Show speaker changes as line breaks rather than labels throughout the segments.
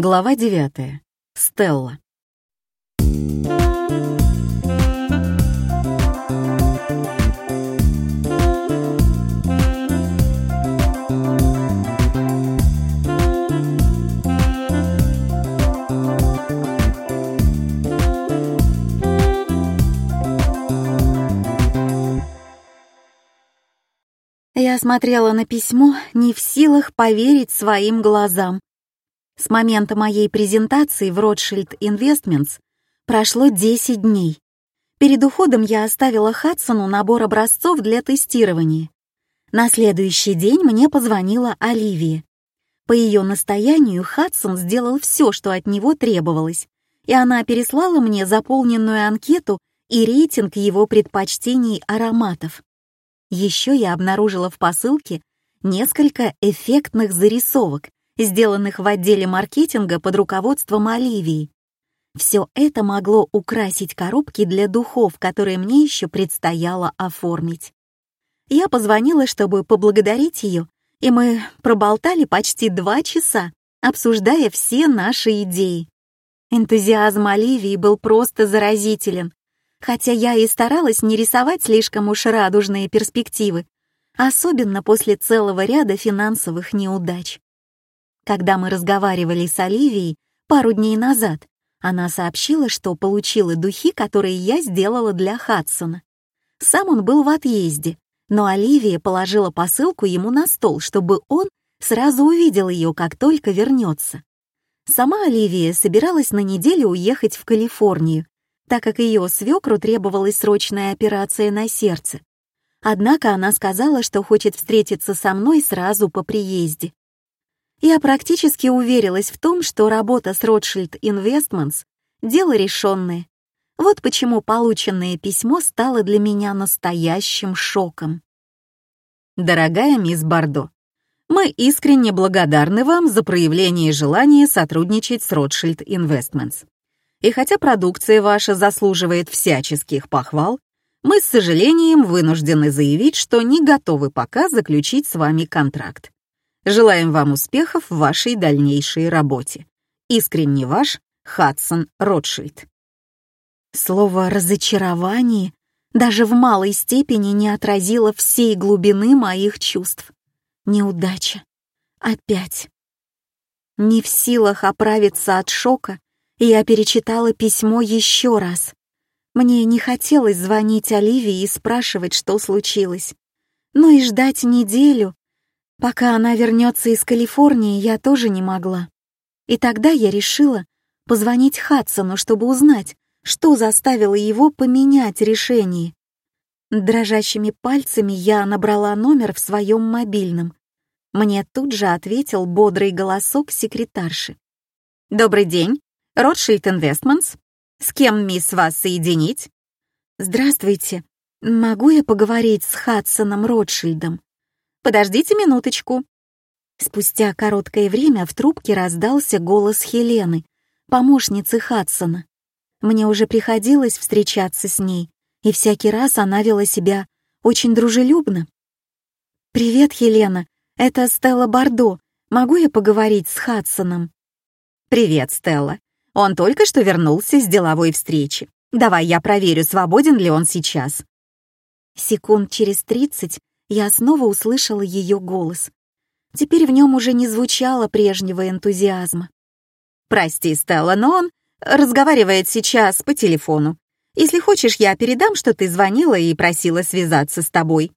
Глава 9. Стелла.
Я смотрела на письмо, не в силах поверить своим глазам. С момента моей презентации в Rothschild Investments прошло 10 дней. Перед уходом я оставила Хадсону набор образцов для тестирования. На следующий день мне позвонила Оливия. По ее настоянию Хадсон сделал все, что от него требовалось, и она переслала мне заполненную анкету и рейтинг его предпочтений ароматов. Еще я обнаружила в посылке несколько эффектных зарисовок, сделанных в отделе маркетинга под руководством Оливии. Все это могло украсить коробки для духов, которые мне еще предстояло оформить. Я позвонила, чтобы поблагодарить ее, и мы проболтали почти два часа, обсуждая все наши идеи. Энтузиазм Оливии был просто заразителен, хотя я и старалась не рисовать слишком уж радужные перспективы, особенно после целого ряда финансовых неудач. Когда мы разговаривали с Оливией пару дней назад, она сообщила, что получила духи, которые я сделала для Хадсона. Сам он был в отъезде, но Оливия положила посылку ему на стол, чтобы он сразу увидел ее, как только вернется. Сама Оливия собиралась на неделю уехать в Калифорнию, так как ее свекру требовалась срочная операция на сердце. Однако она сказала, что хочет встретиться со мной сразу по приезде. Я практически уверилась в том, что работа с Rothschild Investments — дело решенное. Вот почему полученное письмо стало для меня настоящим шоком.
Дорогая мисс Бардо, мы искренне благодарны вам за проявление желания сотрудничать с Rothschild Investments. И хотя продукция ваша заслуживает всяческих похвал, мы с сожалением вынуждены заявить, что не готовы пока заключить с вами контракт. Желаем вам успехов в вашей дальнейшей работе. Искренне ваш Хадсон Ротшильд.
Слово «разочарование» даже в малой степени не отразило всей глубины моих чувств. Неудача. Опять. Не в силах оправиться от шока, я перечитала письмо еще раз. Мне не хотелось звонить Оливии и спрашивать, что случилось. Но и ждать неделю, пока она вернется из Калифорнии, я тоже не могла. И тогда я решила позвонить Хадсону, чтобы узнать, что заставило его поменять решение. Дрожащими пальцами я набрала номер в своем мобильном. Мне тут же ответил бодрый голосок секретарши. «Добрый день. Ротшильд Инвестментс. С кем, мисс, вас соединить?» «Здравствуйте. Могу я поговорить с Хадсоном Ротшильдом?» «Подождите минуточку». Спустя короткое время в трубке раздался голос Хелены, помощницы Хадсона. Мне уже приходилось встречаться с ней, и всякий раз она вела себя очень дружелюбно. «Привет, Хелена, это Стелла Бардо. Могу я поговорить с Хадсоном?»
«Привет, Стелла. Он только что вернулся с деловой встречи. Давай я проверю, свободен ли он сейчас».
Секунд через тридцать я снова услышала ее голос. Теперь в нем уже не звучало прежнего энтузиазма.
«Прости, Стелла, но он разговаривает сейчас по телефону. Если хочешь, я передам, что ты звонила и просила связаться с тобой».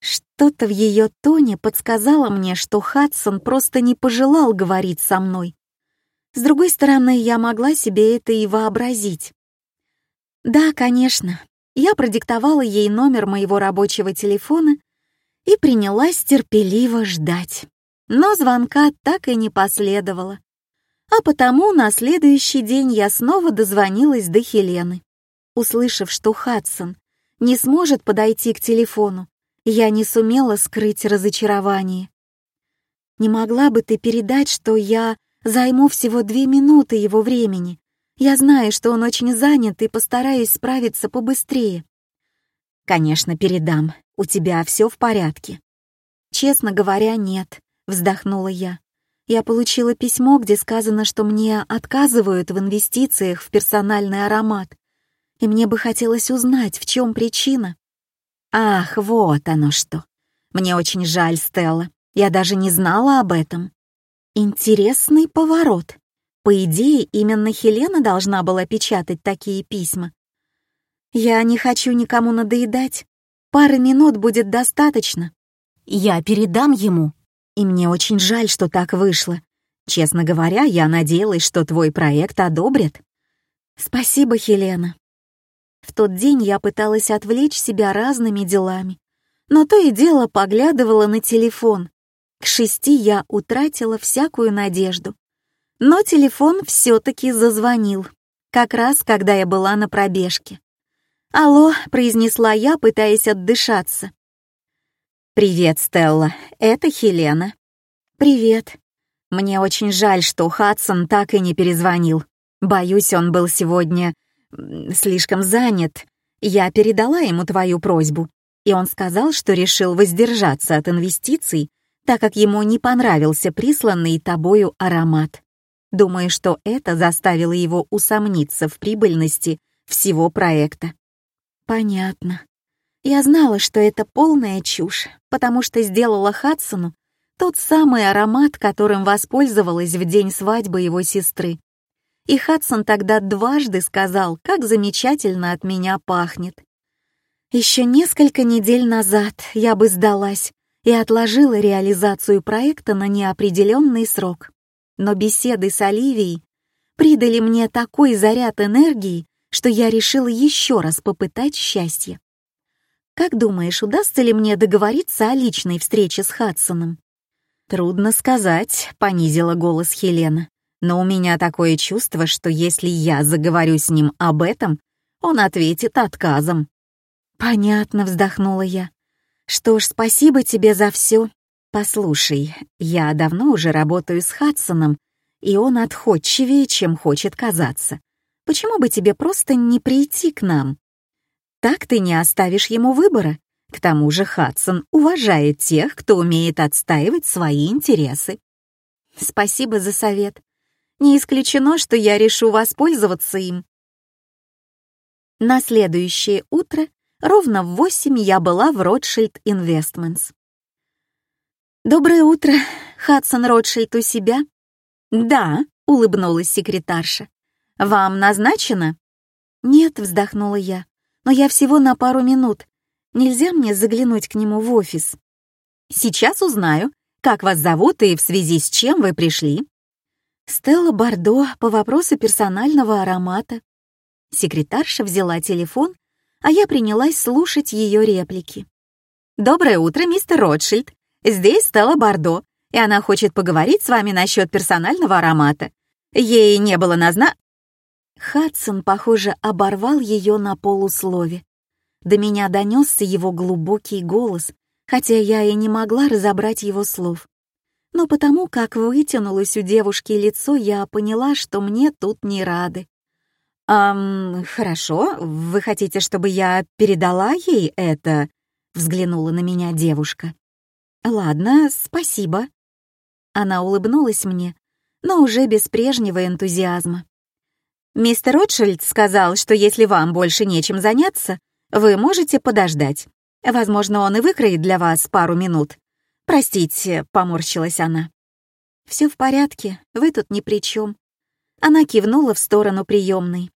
Что-то в ее тоне подсказало мне, что Хадсон просто не пожелал говорить со мной. С другой стороны, я могла себе это и вообразить. Да, конечно, я продиктовала ей номер моего рабочего телефона и принялась терпеливо ждать. Но звонка так и не последовало. А потому на следующий день я снова дозвонилась до Хелены. Услышав, что Хадсон не сможет подойти к телефону, я не сумела скрыть разочарование. «Не могла бы ты передать, что я Займу всего две минуты его времени. Я знаю, что он очень занят и постараюсь справиться побыстрее.
Конечно, передам. У тебя все в порядке.
Честно говоря, нет, вздохнула я. Я получила письмо, где сказано, что мне отказывают в инвестициях в персональный аромат, и мне бы хотелось узнать, в чем причина. Ах, вот оно что. Мне очень жаль, Стелла. Я даже не знала об этом. Интересный поворот. По идее, именно Хелена должна была печатать такие письма. Я не хочу никому надоедать. Пары минут будет достаточно. Я передам ему. И мне очень жаль, что так вышло. Честно говоря, я надеялась, что твой проект одобрят. Спасибо, Хелена. В тот день я пыталась отвлечь себя разными делами, но то и дело поглядывала на телефон. К шести я утратила всякую надежду. Но телефон все-таки зазвонил, как раз когда я была на пробежке. «Алло», — произнесла я, пытаясь отдышаться. «Привет, Стелла, это Хелена». «Привет. Мне очень жаль, что Хадсон так и не перезвонил. Боюсь, он был сегодня слишком занят. Я передала ему твою просьбу, и он сказал, что решил воздержаться от инвестиций, так как ему не понравился присланный тобою аромат. Думаю, что это заставило его усомниться в прибыльности всего проекта. Понятно. Я знала, что это полная чушь, потому что сделала Хадсону тот самый аромат, которым воспользовалась в день свадьбы его сестры. И Хадсон тогда дважды сказал, как замечательно от меня пахнет. Еще несколько недель назад я бы сдалась и отложила реализацию проекта на неопределенный срок. Но беседы с Оливией придали мне такой заряд энергии, что я решила еще раз попытать счастье. Как думаешь, удастся ли мне договориться о личной встрече с Хадсоном? Трудно сказать, понизила голос Хелена но у меня такое чувство, что если я заговорю с ним об этом, он ответит отказом. «Понятно», — вздохнула я. «Что ж, спасибо тебе за все. Послушай, я давно уже работаю с Хадсоном, и он отходчивее, чем хочет казаться. Почему бы тебе просто не прийти к нам? Так ты не оставишь ему выбора. К тому же Хадсон уважает тех, кто умеет отстаивать свои интересы. Спасибо за совет. Не исключено, что я решу воспользоваться им. На следующее утро ровно в восемь я была в Ротшильд Инвестментс. «Доброе утро, Хадсон Ротшильд у себя?» «Да», — улыбнулась секретарша. «Вам назначено?» «Нет», — вздохнула я, — «но я всего на пару минут. Нельзя мне заглянуть к нему в офис?» «Сейчас узнаю, как вас зовут и в связи с чем вы пришли». Стелла Бардо по вопросу персонального аромата. Секретарша взяла телефон, а я принялась слушать ее реплики. «Доброе утро, мистер Ротшильд. Здесь Стелла Бардо, и она хочет поговорить с вами насчет персонального аромата. Ей не было назна...» Хадсон, похоже, оборвал ее на полуслове. До меня донесся его глубокий голос, хотя я и не могла разобрать его слов но потому как вытянулось у девушки лицо, я поняла, что мне тут не рады. «Ам, хорошо, вы хотите, чтобы я передала ей это?» — взглянула на меня девушка. «Ладно, спасибо». Она улыбнулась мне, но уже без прежнего энтузиазма. «Мистер Ротшильд сказал, что если вам больше нечем заняться, вы можете подождать. Возможно, он и выкроет для вас пару минут. «Простите», — поморщилась она. «Все в порядке, вы тут ни при чем». Она кивнула в сторону приемной.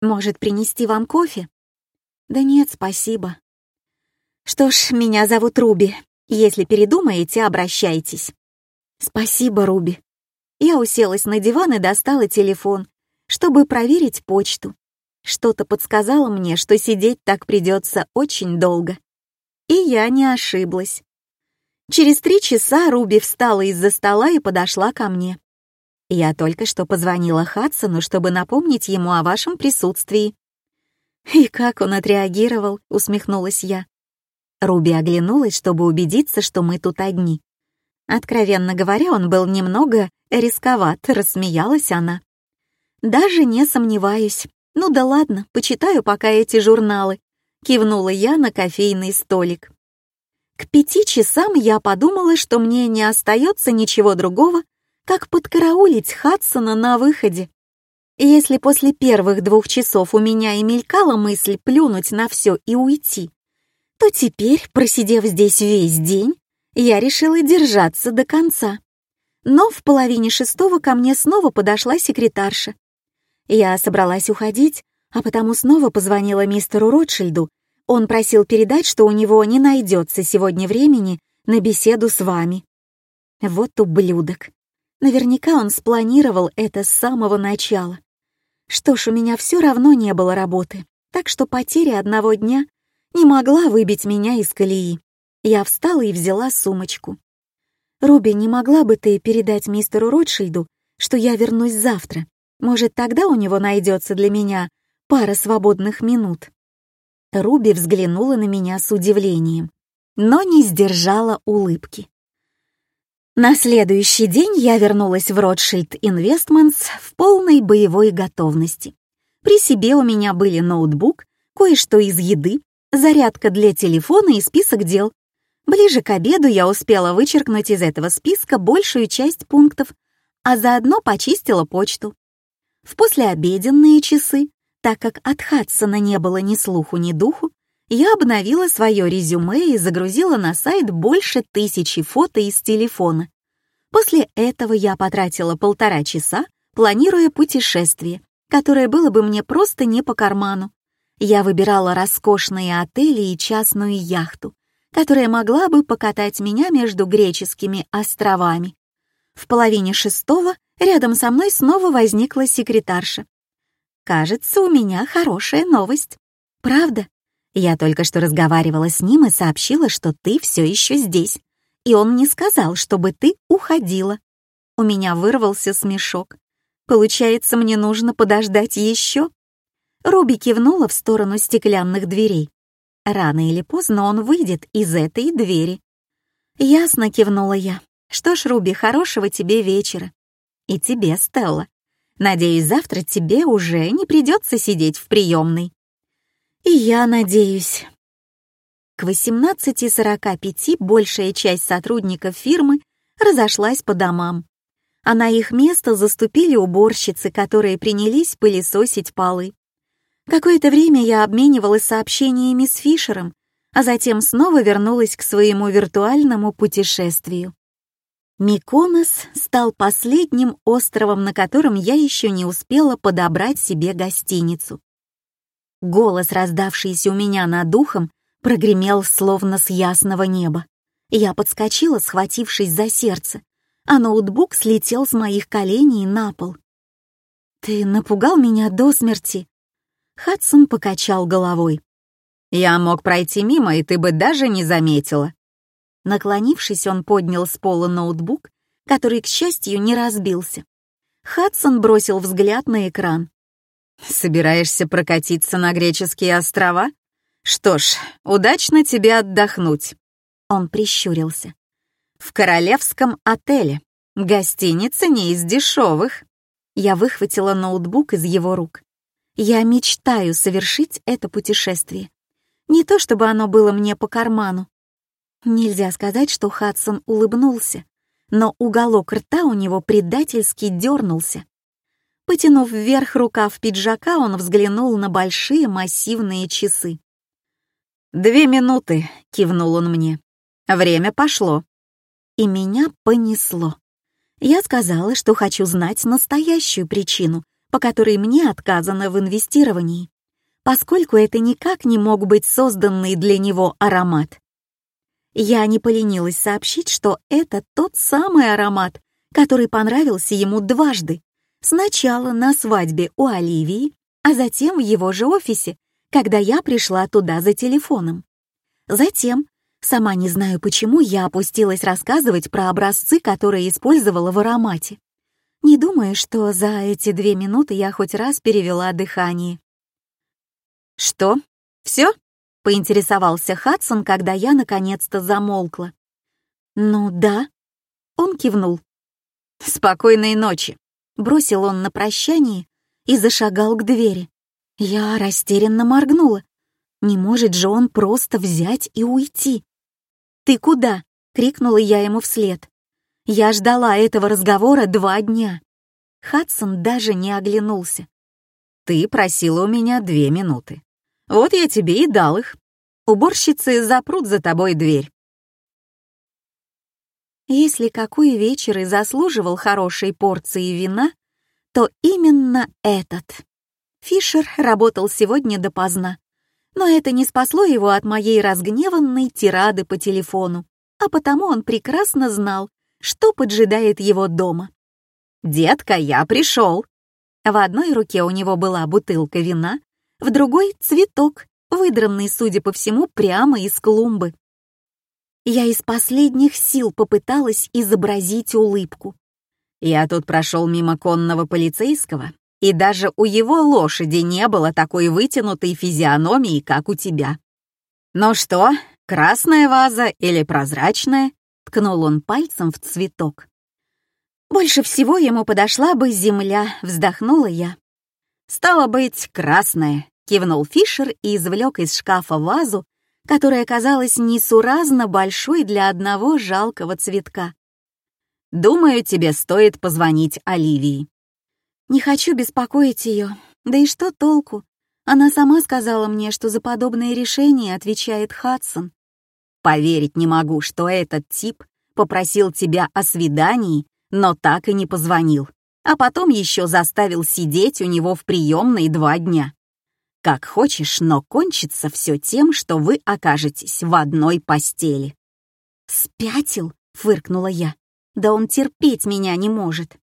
«Может, принести вам кофе?» «Да нет, спасибо». «Что ж, меня зовут Руби. Если передумаете, обращайтесь». «Спасибо, Руби». Я уселась на диван и достала телефон, чтобы проверить почту. Что-то подсказало мне, что сидеть так придется очень долго. И я не ошиблась. Через три часа Руби встала из-за стола и подошла ко мне. Я только что позвонила Хадсону, чтобы напомнить ему о вашем присутствии. И как он отреагировал, усмехнулась я. Руби оглянулась, чтобы убедиться, что мы тут одни. Откровенно говоря, он был немного рисковат, рассмеялась она. Даже не сомневаюсь. Ну да ладно, почитаю пока эти журналы. Кивнула я на кофейный столик. К пяти часам я подумала, что мне не остается ничего другого, как подкараулить Хадсона на выходе. Если после первых двух часов у меня и мелькала мысль плюнуть на все и уйти, то теперь, просидев здесь весь день, я решила держаться до конца. Но в половине шестого ко мне снова подошла секретарша. Я собралась уходить, а потому снова позвонила мистеру Ротшильду. Он просил передать, что у него не найдется сегодня времени на беседу с вами. Вот ублюдок. Наверняка он спланировал это с самого начала. Что ж, у меня все равно не было работы, так что потеря одного дня не могла выбить меня из колеи. Я встала и взяла сумочку. «Руби, не могла бы ты передать мистеру Ротшильду, что я вернусь завтра? Может, тогда у него найдется для меня пара свободных минут?» Руби взглянула на меня с удивлением, но не сдержала улыбки. На следующий день я вернулась в Rothschild Investments в полной боевой готовности. При себе у меня были ноутбук, кое-что из еды, зарядка для телефона и список дел. Ближе к обеду я успела вычеркнуть из этого списка большую часть пунктов, а заодно почистила почту. В послеобеденные часы, так как от Хадсона не было ни слуху, ни духу, я обновила свое резюме и загрузила на сайт больше тысячи фото из телефона. После этого я потратила полтора часа, планируя путешествие, которое было бы мне просто не по карману. Я выбирала роскошные отели и частную яхту, которая могла бы покатать меня между греческими островами. В половине шестого рядом со мной снова возникла секретарша. «Кажется, у меня хорошая новость. Правда?» Я только что разговаривала с ним и сообщила, что ты все еще здесь. И он не сказал, чтобы ты уходила. У меня вырвался смешок. Получается, мне нужно подождать еще? Руби кивнула в сторону стеклянных дверей. Рано или поздно он выйдет из этой двери. Ясно кивнула я. Что ж, Руби, хорошего тебе вечера. И тебе, Стелла. Надеюсь, завтра тебе уже не придется сидеть в приемной. И я надеюсь. К 18.45 большая часть сотрудников фирмы разошлась по домам, а на их место заступили уборщицы, которые принялись пылесосить полы. Какое-то время я обменивалась сообщениями с Фишером, а затем снова вернулась к своему виртуальному путешествию. Миконос стал последним островом, на котором я еще не успела подобрать себе гостиницу. Голос, раздавшийся у меня над духом, прогремел словно с ясного неба. Я подскочила, схватившись за сердце, а ноутбук слетел с моих коленей на пол. «Ты напугал меня до смерти!» Хадсон покачал головой. «Я мог пройти мимо, и ты бы даже не заметила». Наклонившись, он поднял с пола ноутбук, который, к счастью, не разбился. Хадсон бросил взгляд на экран. Собираешься прокатиться на греческие острова? Что ж, удачно тебе отдохнуть. Он прищурился. В королевском отеле. Гостиница не из дешевых. Я выхватила ноутбук из его рук. Я мечтаю совершить это путешествие. Не то чтобы оно было мне по карману. Нельзя сказать, что Хадсон улыбнулся, но уголок рта у него предательски дернулся. Потянув вверх рукав пиджака, он взглянул на большие массивные часы. «Две минуты», — кивнул он мне. «Время пошло». И меня понесло. Я сказала, что хочу знать настоящую причину, по которой мне отказано в инвестировании, поскольку это никак не мог быть созданный для него аромат. Я не поленилась сообщить, что это тот самый аромат, который понравился ему дважды, Сначала на свадьбе у Оливии, а затем в его же офисе, когда я пришла туда за телефоном. Затем, сама не знаю почему, я опустилась рассказывать про образцы, которые использовала в аромате. Не думаю, что за эти две минуты я хоть раз перевела дыхание. «Что? Все?» — поинтересовался Хадсон, когда я наконец-то замолкла. «Ну да». Он кивнул. «Спокойной ночи бросил он на прощание и зашагал к двери. Я растерянно моргнула. Не может же он просто взять и уйти. «Ты куда?» — крикнула я ему вслед. Я ждала этого разговора два дня. Хадсон даже не оглянулся.
Ты просила у меня две минуты. Вот я тебе и дал их. Уборщицы запрут за тобой дверь.
Если какой вечер и заслуживал хорошей порции вина, то именно этот. Фишер работал сегодня допоздна, но это не спасло его от моей разгневанной тирады по телефону, а потому он прекрасно знал, что поджидает его дома.
«Детка, я пришел!»
В одной руке у него была бутылка вина, в другой — цветок, выдранный, судя по всему, прямо из клумбы. Я из последних сил попыталась изобразить улыбку.
Я тут прошел мимо конного полицейского, и даже у его лошади не было такой вытянутой физиономии, как у тебя. «Ну что, красная ваза или прозрачная?» — ткнул он пальцем в цветок.
Больше всего ему подошла бы земля, вздохнула я.
«Стало быть, красная», — кивнул Фишер и извлек из шкафа вазу, которая казалась несуразно большой для одного жалкого цветка. «Думаю, тебе стоит позвонить Оливии».
«Не хочу беспокоить ее. Да и что толку? Она сама сказала мне, что за подобное решение отвечает Хадсон».
«Поверить не могу, что этот тип попросил тебя о свидании но так и не позвонил, а потом еще заставил сидеть у него в приемной два дня. Как хочешь, но кончится все тем, что вы окажетесь в одной постели.
«Спятил?» — фыркнула я. «Да он терпеть меня не может».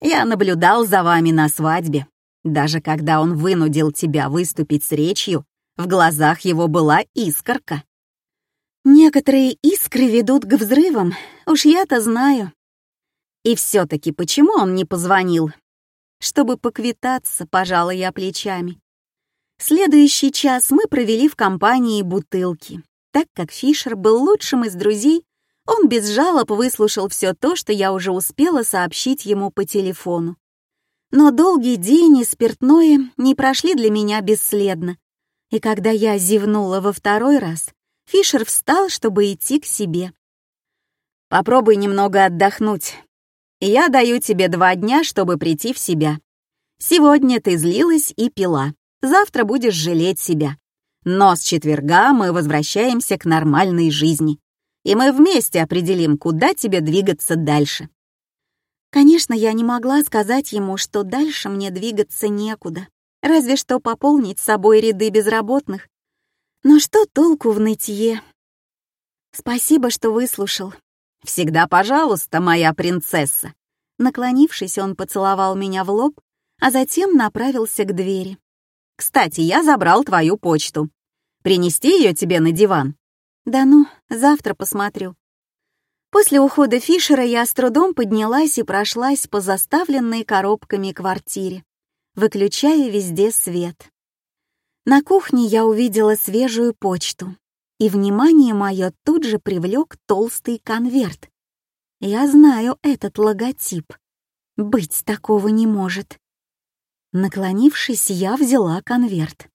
Я наблюдал за вами на свадьбе. Даже когда он вынудил тебя выступить с речью, в глазах его была искорка.
Некоторые искры ведут к взрывам, уж я-то знаю.
И все-таки почему он не позвонил?
Чтобы поквитаться, пожала я плечами. Следующий час мы провели в компании бутылки. Так как Фишер был лучшим из друзей, он без жалоб выслушал все то, что я уже успела сообщить ему по телефону. Но долгий день и спиртное не прошли для меня бесследно. И когда я зевнула во второй раз, Фишер встал, чтобы идти к себе.
«Попробуй немного отдохнуть. Я даю тебе два дня, чтобы прийти в себя. Сегодня ты злилась и пила. Завтра будешь жалеть себя. Но с четверга мы возвращаемся к нормальной жизни. И мы вместе определим, куда тебе двигаться дальше.
Конечно, я не могла сказать ему, что дальше мне двигаться некуда. Разве что пополнить с собой ряды безработных. Но что толку в нытье? Спасибо, что выслушал.
«Всегда пожалуйста, моя принцесса!»
Наклонившись, он поцеловал меня в лоб, а затем направился к двери.
«Кстати, я забрал твою почту. Принести ее тебе на диван?»
«Да ну, завтра посмотрю». После ухода Фишера я с трудом поднялась и прошлась по заставленной коробками квартире, выключая везде свет. На кухне я увидела свежую почту и внимание мое тут же привлек толстый конверт. Я знаю этот логотип. Быть такого не может. Наклонившись, я взяла конверт.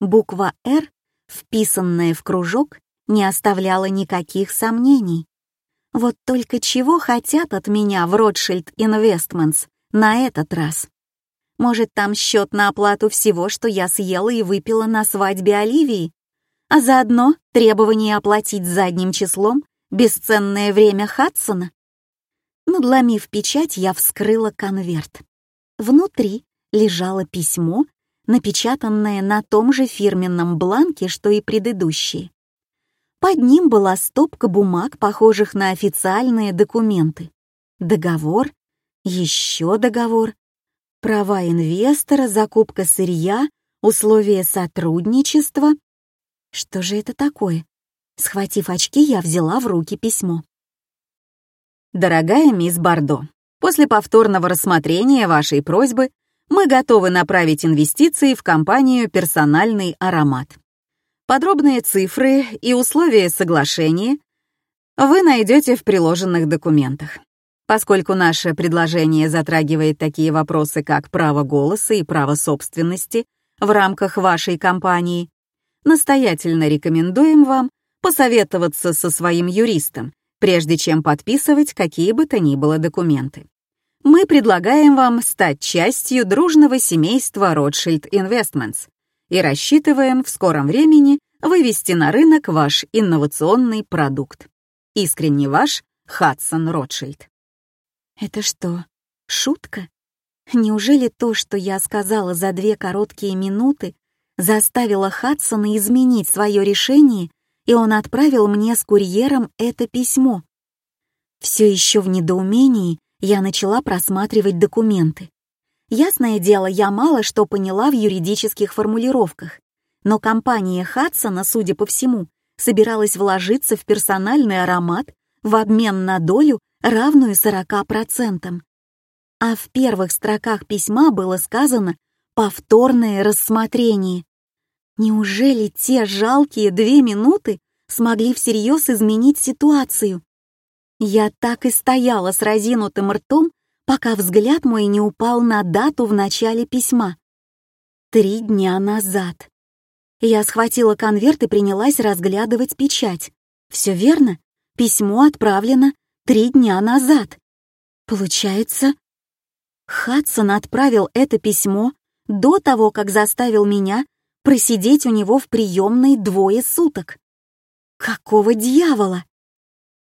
Буква «Р», вписанная в кружок, не оставляла никаких сомнений. Вот только чего хотят от меня в Rothschild Investments на этот раз? Может, там счет на оплату всего, что я съела и выпила на свадьбе Оливии? а заодно требование оплатить задним числом бесценное время Хадсона. Надломив печать, я вскрыла конверт. Внутри лежало письмо, напечатанное на том же фирменном бланке, что и предыдущие. Под ним была стопка бумаг, похожих на официальные документы. Договор, еще договор, права инвестора, закупка сырья, условия сотрудничества, что же это такое? Схватив очки, я взяла в руки письмо.
«Дорогая мисс Бардо, после повторного рассмотрения вашей просьбы мы готовы направить инвестиции в компанию «Персональный аромат». Подробные цифры и условия соглашения вы найдете в приложенных документах. Поскольку наше предложение затрагивает такие вопросы, как право голоса и право собственности в рамках вашей компании, настоятельно рекомендуем вам посоветоваться со своим юристом, прежде чем подписывать какие бы то ни было документы. Мы предлагаем вам стать частью дружного семейства Rothschild Investments и рассчитываем в скором времени вывести на рынок ваш инновационный продукт. Искренне ваш Хадсон Ротшильд.
Это что, шутка? Неужели то, что я сказала за две короткие минуты, заставило Хадсона изменить свое решение, и он отправил мне с курьером это письмо? Все еще в недоумении я начала просматривать документы. Ясное дело, я мало что поняла в юридических формулировках, но компания Хадсона, судя по всему, собиралась вложиться в персональный аромат в обмен на долю, равную 40%. А в первых строках письма было сказано «повторное рассмотрение». Неужели те жалкие две минуты смогли всерьез изменить ситуацию? Я так и стояла с разинутым ртом, пока взгляд мой не упал на дату в начале письма. Три дня назад. Я схватила конверт и принялась разглядывать печать. Все верно? Письмо отправлено три дня назад. Получается, Хадсон отправил это письмо до того, как заставил меня просидеть у него в приемной двое суток. Какого дьявола?